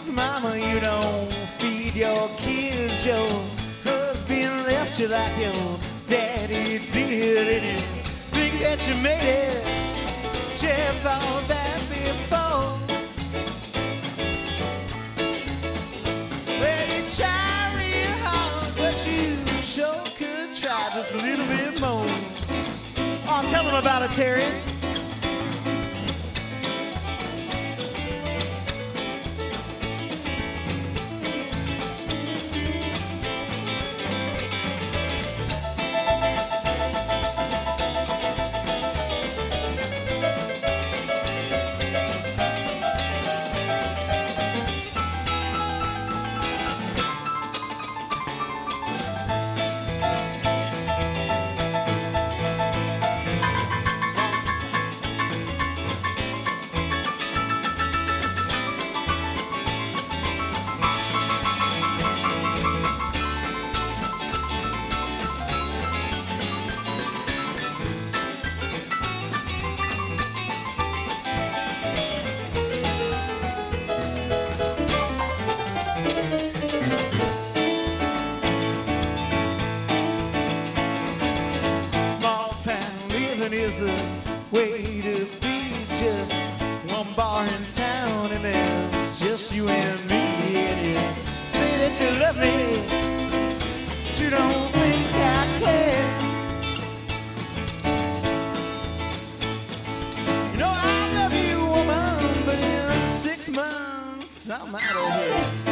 McDonald's mama, you don't feed your kids. Your husband left you like your daddy did. And you think that you made it. Jeff thought that before. Well, you try real hard, but you sure could try just a little bit more. Oh, tell them about it, Terri. Is the way to be. Just one bar in town, and there's just you and me. And you say that you love me, but you don't think I care. You know I love you, woman, but in six months I'm out of here.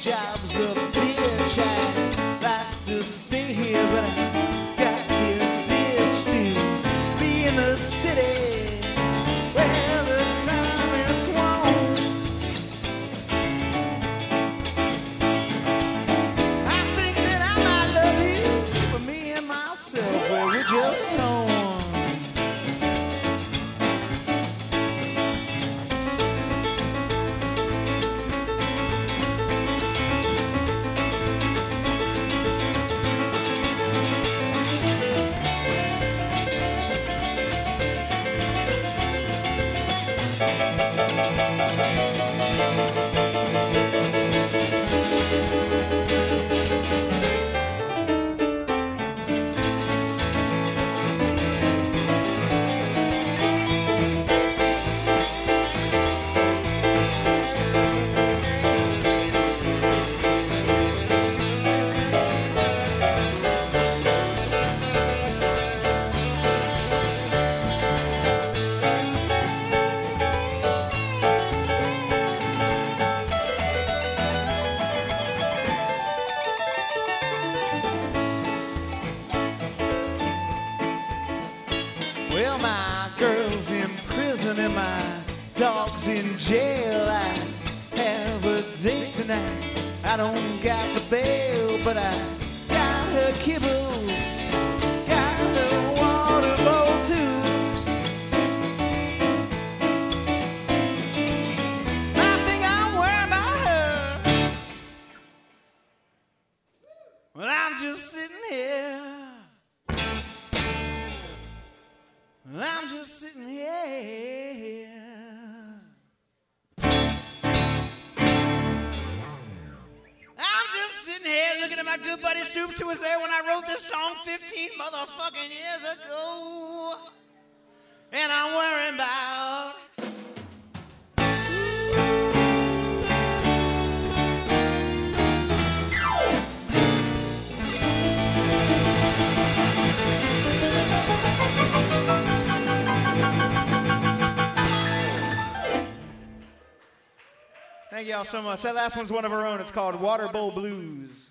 Job's a bitch. I like to stay here, but I got this itch to be in the city where the. I think that I might love you, but me and myself, we're just torn. And my dog's in jail. I have a date tonight. I don't got the bail, but I got her kibbles, got her water bowl too. I think I'm worried about her. Well, I'm just sitting here. Well, I'm just sitting here. looking at my good buddy Soups, who was there when I wrote this song 15 motherfucking years ago. And I'm worrying about. Thank y'all so much. That last one's one of our own. It's called Water Bowl Blues.